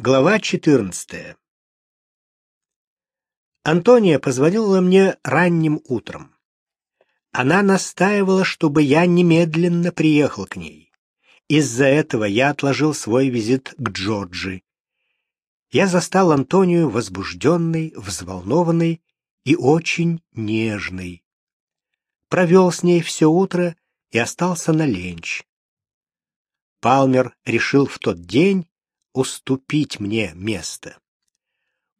Глава 14. Антония позвонила мне ранним утром. Она настаивала, чтобы я немедленно приехал к ней. Из-за этого я отложил свой визит к Джорджи. Я застал Антонию возбужденной, взволнованной и очень нежной. Провел с ней все утро и остался на ленч. Палмер решил в тот день уступить мне место.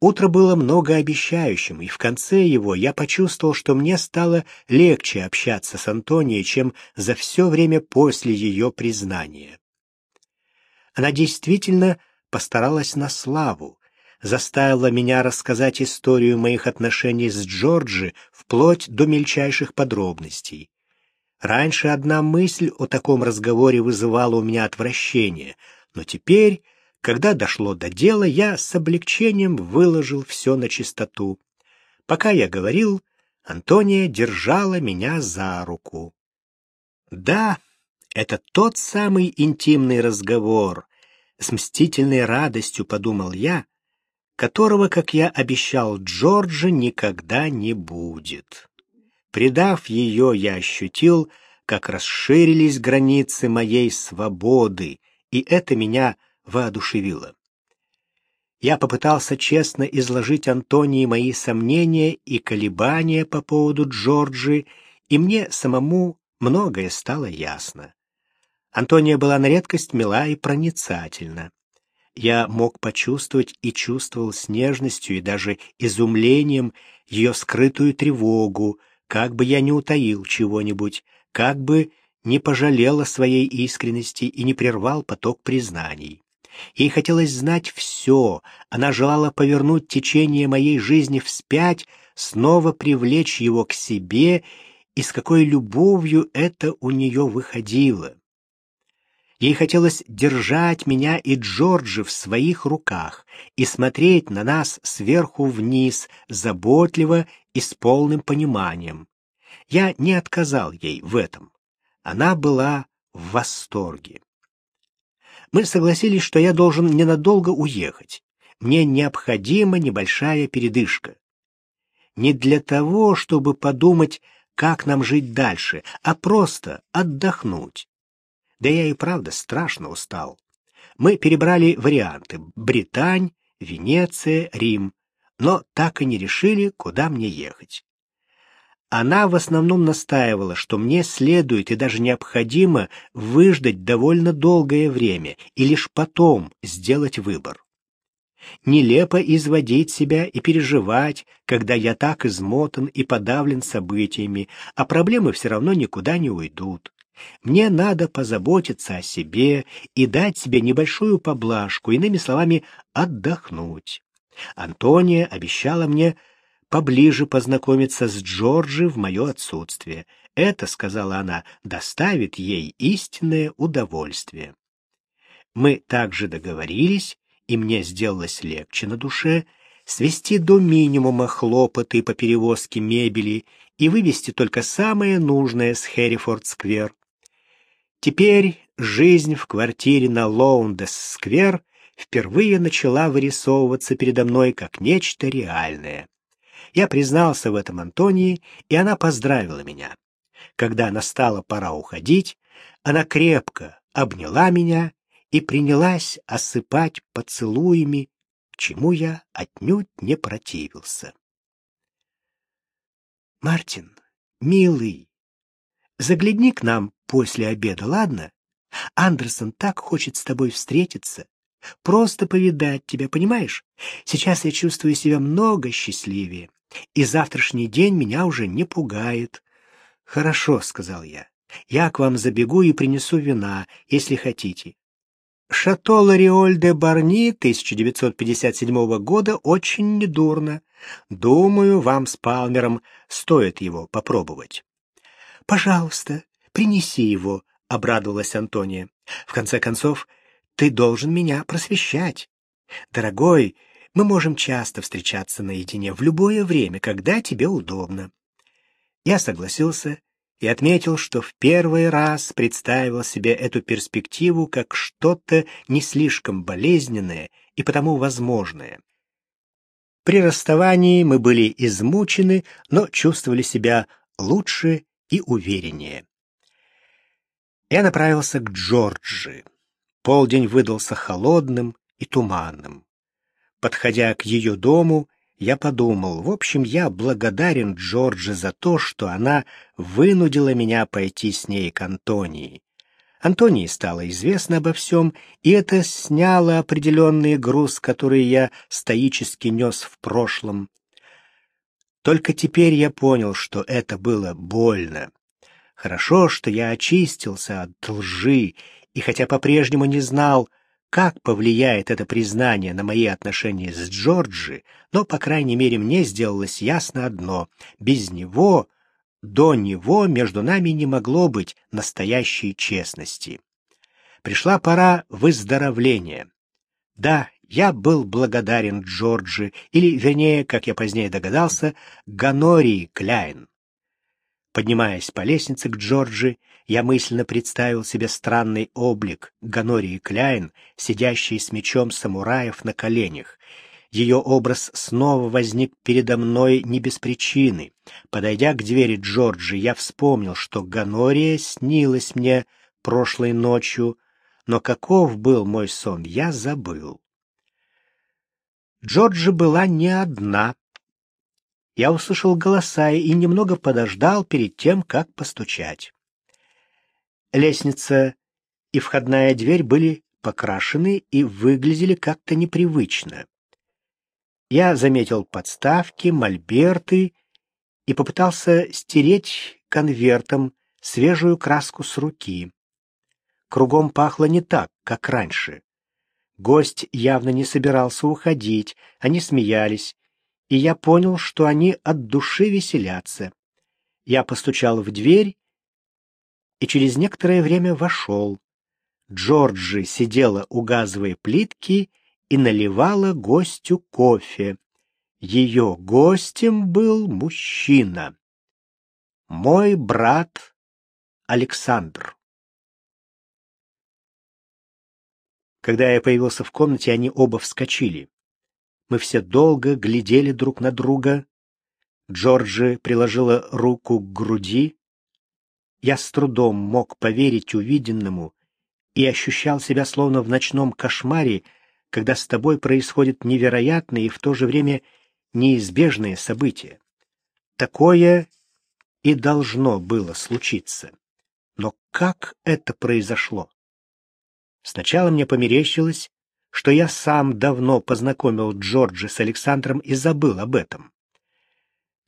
Утро было многообещающим, и в конце его я почувствовал, что мне стало легче общаться с Антонией, чем за все время после ее признания. Она действительно постаралась на славу, заставила меня рассказать историю моих отношений с Джорджи вплоть до мельчайших подробностей. Раньше одна мысль о таком разговоре вызывала у меня отвращение, но теперь когда дошло до дела, я с облегчением выложил все на чистоту. Пока я говорил, Антония держала меня за руку. Да, это тот самый интимный разговор, с мстительной радостью подумал я, которого, как я обещал Джорджи, никогда не будет. Предав ее, я ощутил, как расширились границы моей свободы, и это меня воодушевило. Я попытался честно изложить Антонии мои сомнения и колебания по поводу Джорджи, и мне самому многое стало ясно. Антония была на редкость мила и проницательна. Я мог почувствовать и чувствовал с нежностью и даже изумлением ее скрытую тревогу, как бы я не утаил чего-нибудь, как бы не пожалел о своей искренности и не прервал поток признаний. Ей хотелось знать все, она желала повернуть течение моей жизни вспять, снова привлечь его к себе, и с какой любовью это у нее выходило. Ей хотелось держать меня и Джорджи в своих руках и смотреть на нас сверху вниз, заботливо и с полным пониманием. Я не отказал ей в этом. Она была в восторге мы согласились, что я должен ненадолго уехать. Мне необходима небольшая передышка. Не для того, чтобы подумать, как нам жить дальше, а просто отдохнуть. Да я и правда страшно устал. Мы перебрали варианты — Британь, Венеция, Рим, но так и не решили, куда мне ехать. Она в основном настаивала, что мне следует и даже необходимо выждать довольно долгое время и лишь потом сделать выбор. Нелепо изводить себя и переживать, когда я так измотан и подавлен событиями, а проблемы все равно никуда не уйдут. Мне надо позаботиться о себе и дать себе небольшую поблажку, иными словами, отдохнуть. Антония обещала мне поближе познакомиться с Джорджи в мое отсутствие. Это, сказала она, доставит ей истинное удовольствие. Мы также договорились, и мне сделалось легче на душе, свести до минимума хлопоты по перевозке мебели и вывести только самое нужное с Хэррифорд-сквер. Теперь жизнь в квартире на Лоундес-сквер впервые начала вырисовываться передо мной как нечто реальное. Я признался в этом Антонии, и она поздравила меня. Когда настала пора уходить, она крепко обняла меня и принялась осыпать поцелуями, чему я отнюдь не противился. «Мартин, милый, загляни к нам после обеда, ладно? Андерсон так хочет с тобой встретиться. Просто повидать тебя, понимаешь? Сейчас я чувствую себя много счастливее и завтрашний день меня уже не пугает. Хорошо, сказал я. Я к вам забегу и принесу вина, если хотите. Шато Лариоль де Барни 1957 года очень недурно. Думаю, вам с Палмером стоит его попробовать. Пожалуйста, принеси его, обрадовалась Антония. В конце концов, ты должен меня просвещать. Дорогой, мы можем часто встречаться наедине в любое время, когда тебе удобно. Я согласился и отметил, что в первый раз представил себе эту перспективу как что-то не слишком болезненное и потому возможное. При расставании мы были измучены, но чувствовали себя лучше и увереннее. Я направился к Джорджи. Полдень выдался холодным и туманным. Подходя к ее дому, я подумал, в общем, я благодарен Джорджи за то, что она вынудила меня пойти с ней к Антонии. Антонии стало известно обо всем, и это сняло определенный груз, который я стоически нес в прошлом. Только теперь я понял, что это было больно. Хорошо, что я очистился от лжи, и хотя по-прежнему не знал, как повлияет это признание на мои отношения с Джорджи, но, по крайней мере, мне сделалось ясно одно — без него, до него между нами не могло быть настоящей честности. Пришла пора выздоровления. Да, я был благодарен Джорджи, или, вернее, как я позднее догадался, Ганории Кляйн. Поднимаясь по лестнице к Джорджи, я мысленно представил себе странный облик Ганории Кляйн, сидящей с мечом самураев на коленях. Ее образ снова возник передо мной не без причины. Подойдя к двери Джорджи, я вспомнил, что Ганория снилась мне прошлой ночью, но каков был мой сон, я забыл. Джорджи была не одна. Я услышал голоса и немного подождал перед тем, как постучать. Лестница и входная дверь были покрашены и выглядели как-то непривычно. Я заметил подставки, мольберты и попытался стереть конвертом свежую краску с руки. Кругом пахло не так, как раньше. Гость явно не собирался уходить, они смеялись, и я понял, что они от души веселятся. Я постучал в дверь и через некоторое время вошел. Джорджи сидела у газовой плитки и наливала гостю кофе. Ее гостем был мужчина. Мой брат Александр. Когда я появился в комнате, они оба вскочили. Мы все долго глядели друг на друга. Джорджи приложила руку к груди, я с трудом мог поверить увиденному и ощущал себя словно в ночном кошмаре, когда с тобой происходят невероятные и в то же время неизбежные события. Такое и должно было случиться. Но как это произошло? Сначала мне померещилось, что я сам давно познакомил Джорджа с Александром и забыл об этом.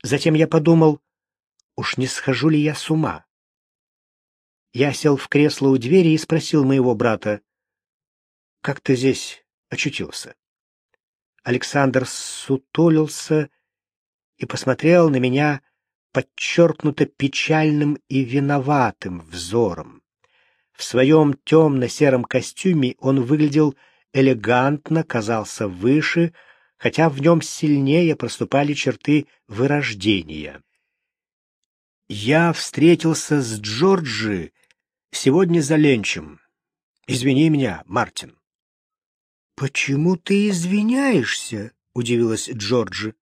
Затем я подумал, уж не схожу ли я с ума? Я сел в кресло у двери и спросил моего брата, «Как ты здесь очутился?» Александр сутулился и посмотрел на меня подчеркнуто печальным и виноватым взором. В своем темно-сером костюме он выглядел элегантно, казался выше, хотя в нем сильнее проступали черты вырождения. Я встретился с Джорджи Сегодня за ленчем. Извини меня, Мартин. Почему ты извиняешься? удивилась Джорджи.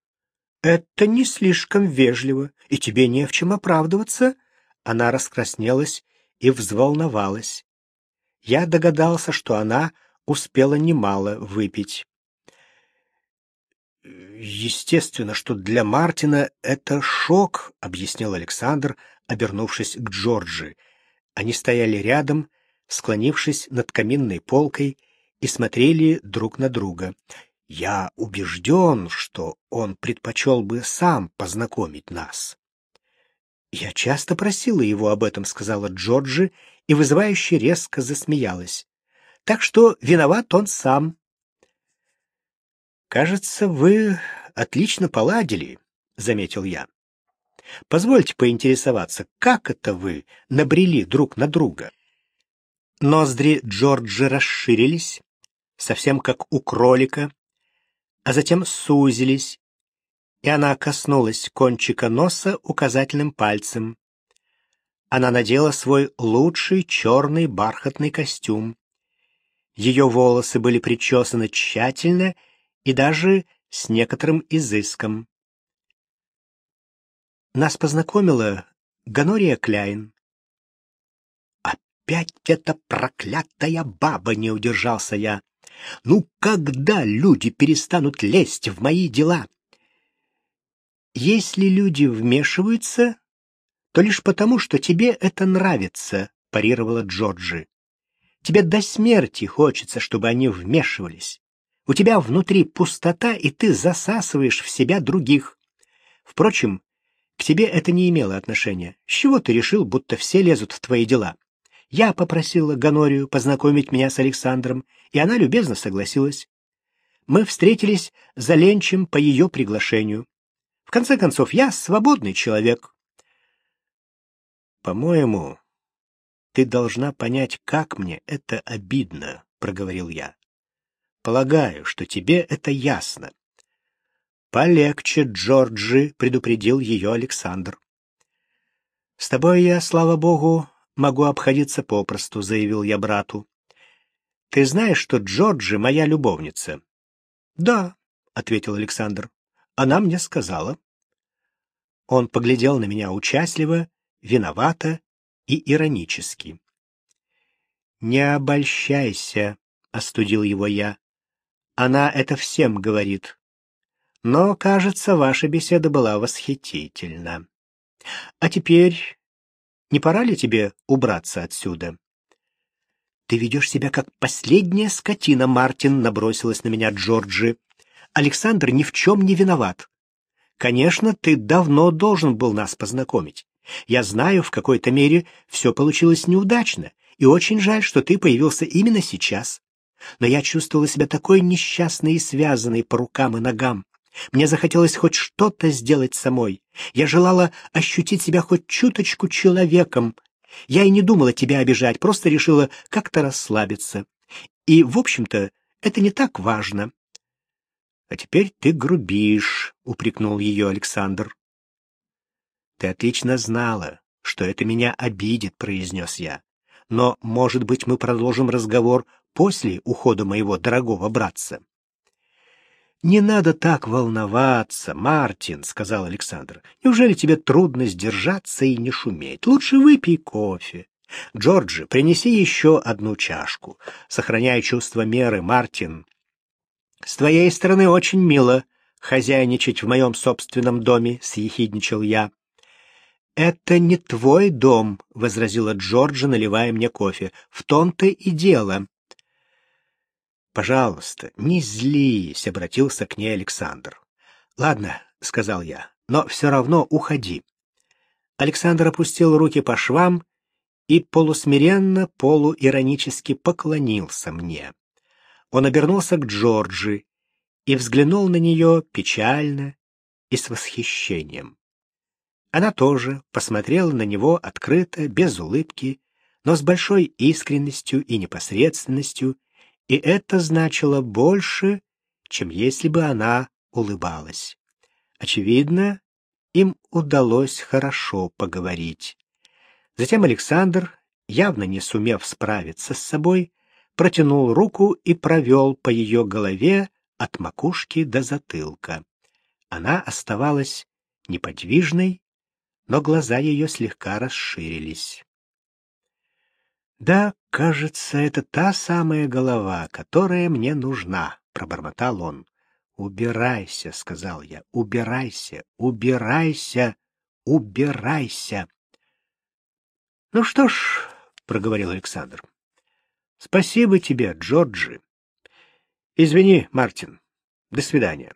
Это не слишком вежливо, и тебе не в чем оправдываться. Она раскраснелась и взволновалась. Я догадался, что она успела немало выпить. Естественно, что для Мартина это шок, объяснил Александр, обернувшись к Джорджи. Они стояли рядом, склонившись над каминной полкой, и смотрели друг на друга. Я убежден, что он предпочел бы сам познакомить нас. Я часто просила его об этом, сказала Джорджи, и вызывающе резко засмеялась. Так что виноват он сам. Кажется, вы отлично поладили, заметил я. Позвольте поинтересоваться, как это вы набрели друг на друга? Ноздри Джорджи расширились, совсем как у кролика, а затем сузились, и она коснулась кончика носа указательным пальцем. Она надела свой лучший черный бархатный костюм. Ее волосы были причесаны тщательно и даже с некоторым изыском. Нас познакомила Ганория Кляйн. «Опять эта проклятая баба!» — не удержался я. «Ну когда люди перестанут лезть в мои дела?» «Если люди вмешиваются, то лишь потому, что тебе это нравится», — парировала Джорджи. «Тебе до смерти хочется, чтобы они вмешивались. У тебя внутри пустота, и ты засасываешь в себя других. Впрочем, к тебе это не имело отношения. С чего ты решил, будто все лезут в твои дела? Я попросила Ганорию познакомить меня с Александром, и она любезно согласилась. Мы встретились за ленчем по ее приглашению. В конце концов, я свободный человек. По-моему, ты должна понять, как мне это обидно, проговорил я. Полагаю, что тебе это ясно. «Полегче, Джорджи», — предупредил ее Александр. «С тобой я, слава богу, могу обходиться попросту», — заявил я брату. «Ты знаешь, что Джорджи моя любовница?» «Да», — ответил Александр. «Она мне сказала». Он поглядел на меня участливо, виновато и иронически. «Не обольщайся», — остудил его я. «Она это всем говорит. Но, кажется, ваша беседа была восхитительна. А теперь не пора ли тебе убраться отсюда? Ты ведешь себя как последняя скотина, Мартин, набросилась на меня Джорджи. Александр ни в чем не виноват. Конечно, ты давно должен был нас познакомить. Я знаю, в какой-то мере все получилось неудачно, и очень жаль, что ты появился именно сейчас. Но я чувствовала себя такой несчастной и связанной по рукам и ногам. Мне захотелось хоть что-то сделать самой. Я желала ощутить себя хоть чуточку человеком. Я и не думала тебя обижать, просто решила как-то расслабиться. И, в общем-то, это не так важно. — А теперь ты грубишь, — упрекнул ее Александр. — Ты отлично знала, что это меня обидит, — произнес я. Но, может быть, мы продолжим разговор после ухода моего дорогого братца. «Не надо так волноваться, Мартин», — сказал Александр. «Неужели тебе трудно сдержаться и не шуметь? Лучше выпей кофе. Джорджи, принеси еще одну чашку. Сохраняя чувство меры, Мартин. С твоей стороны очень мило хозяйничать в моем собственном доме», — съехидничал я. «Это не твой дом», — возразила Джорджи, наливая мне кофе. «В том-то и дело. «Пожалуйста, не злись», — обратился к ней Александр. «Ладно», — сказал я, — «но все равно уходи». Александр опустил руки по швам и полусмиренно, полуиронически поклонился мне. Он обернулся к Джорджи и взглянул на нее печально и с восхищением. Она тоже посмотрела на него открыто, без улыбки, но с большой искренностью и непосредственностью, и это значило больше, чем если бы она улыбалась. Очевидно, им удалось хорошо поговорить. Затем Александр, явно не сумев справиться с собой, протянул руку и провел по ее голове от макушки до затылка. Она оставалась неподвижной, но глаза ее слегка расширились. «Да, кажется, это та самая голова, которая мне нужна», — пробормотал он. «Убирайся», — сказал я, — «убирайся, убирайся, убирайся». «Ну что ж», — проговорил Александр, — «спасибо тебе, Джорджи. Извини, Мартин. До свидания».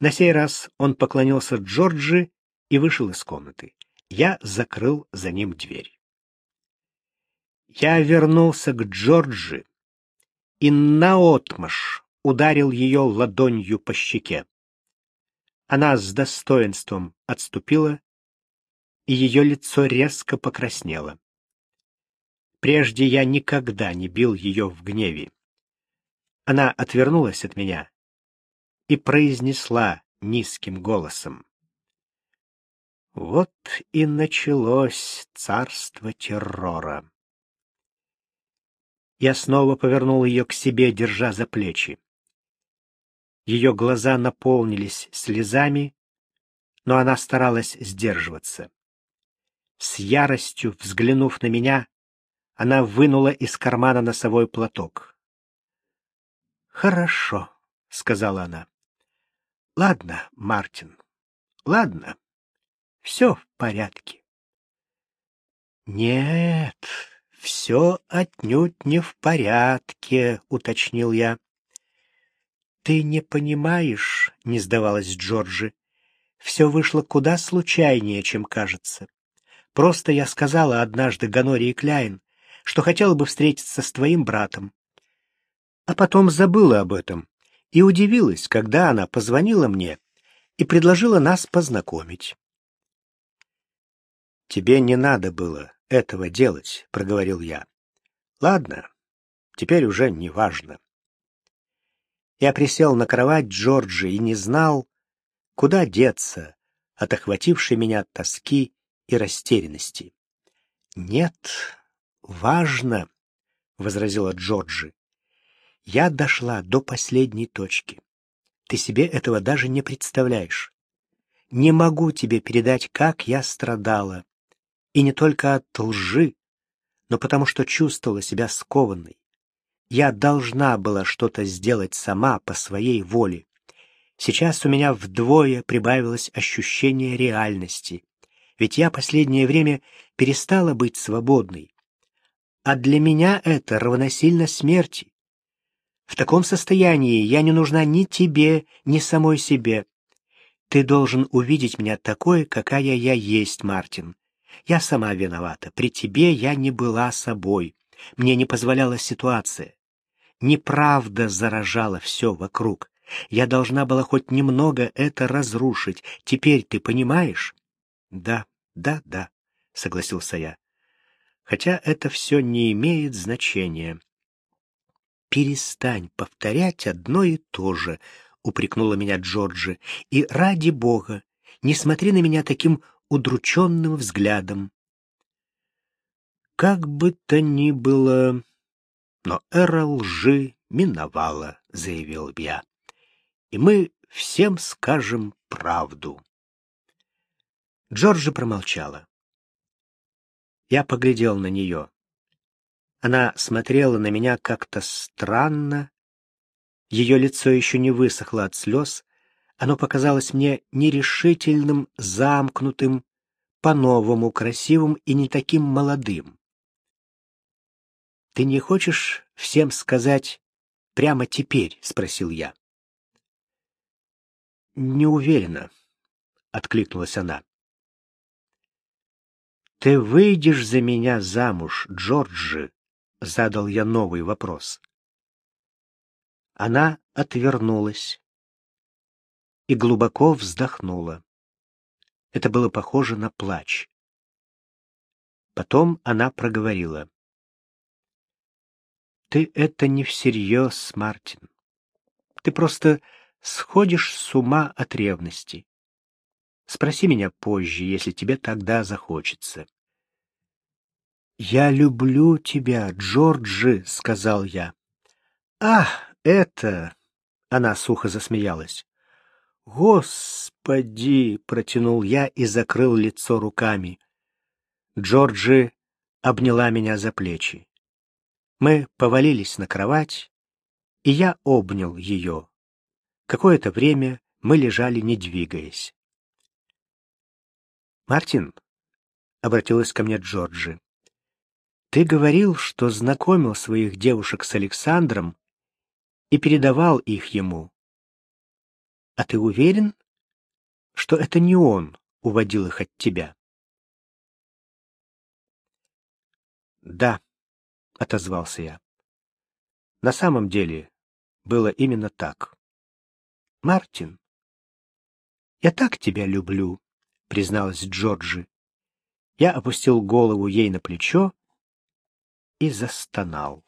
На сей раз он поклонился Джорджи и вышел из комнаты. Я закрыл за ним дверь. Я вернулся к Джорджи и наотмашь ударил ее ладонью по щеке. Она с достоинством отступила, и ее лицо резко покраснело. Прежде я никогда не бил ее в гневе. Она отвернулась от меня и произнесла низким голосом. Вот и началось царство террора. Я снова повернул ее к себе, держа за плечи. Ее глаза наполнились слезами, но она старалась сдерживаться. С яростью взглянув на меня, она вынула из кармана носовой платок. «Хорошо», — сказала она. «Ладно, Мартин, ладно, все в порядке». «Нет, все отнюдь не в порядке», — уточнил я. «Ты не понимаешь», — не сдавалась Джорджи. «Все вышло куда случайнее, чем кажется. Просто я сказала однажды Ганории Кляйн, что хотела бы встретиться с твоим братом. А потом забыла об этом и удивилась, когда она позвонила мне и предложила нас познакомить. «Тебе не надо было этого делать», — проговорил я. «Ладно, теперь уже не важно». Я присел на кровать Джорджи и не знал, куда деться от охватившей меня тоски и растерянности. «Нет, важно», — возразила Джорджи. «Я дошла до последней точки. Ты себе этого даже не представляешь. Не могу тебе передать, как я страдала. И не только от лжи, но потому что чувствовала себя скованной. Я должна была что-то сделать сама по своей воле. Сейчас у меня вдвое прибавилось ощущение реальности, ведь я последнее время перестала быть свободной. А для меня это равносильно смерти. В таком состоянии я не нужна ни тебе, ни самой себе. Ты должен увидеть меня такой, какая я есть, Мартин. Я сама виновата. При тебе я не была собой. Мне не позволяла ситуация. Неправда заражала все вокруг. Я должна была хоть немного это разрушить. Теперь ты понимаешь? Да, да, да, согласился я. Хотя это все не имеет значения. Перестань повторять одно и то же, упрекнула меня Джорджи. И ради бога, не смотри на меня таким удрученным взглядом. Как бы то ни было, но эра лжи миновала, — заявил я, — и мы всем скажем правду. Джорджи промолчала. Я поглядел на нее. Она смотрела на меня как-то странно. Ее лицо еще не высохло от слез. Оно показалось мне нерешительным, замкнутым, по-новому красивым и не таким молодым. «Ты не хочешь всем сказать прямо теперь?» — спросил я. «Не уверена», — откликнулась она. «Ты выйдешь за меня замуж, Джорджи?» — задал я новый вопрос. Она отвернулась и глубоко вздохнула. Это было похоже на плач. Потом она проговорила. Ты это не всерьез, Мартин. Ты просто сходишь с ума от ревности. Спроси меня позже, если тебе тогда захочется. «Я люблю тебя, Джорджи», — сказал я. «Ах, это...» — она сухо засмеялась. «Господи!» — протянул я и закрыл лицо руками. Джорджи обняла меня за плечи. Мы повалились на кровать, и я обнял ее. Какое-то время мы лежали, не двигаясь. «Мартин», — обратилась ко мне Джорджи, — «ты говорил, что знакомил своих девушек с Александром и передавал их ему. А ты уверен, что это не он уводил их от тебя?» «Да», — отозвался я. На самом деле было именно так. «Мартин, я так тебя люблю», — призналась Джорджи. Я опустил голову ей на плечо и застонал.